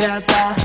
pirata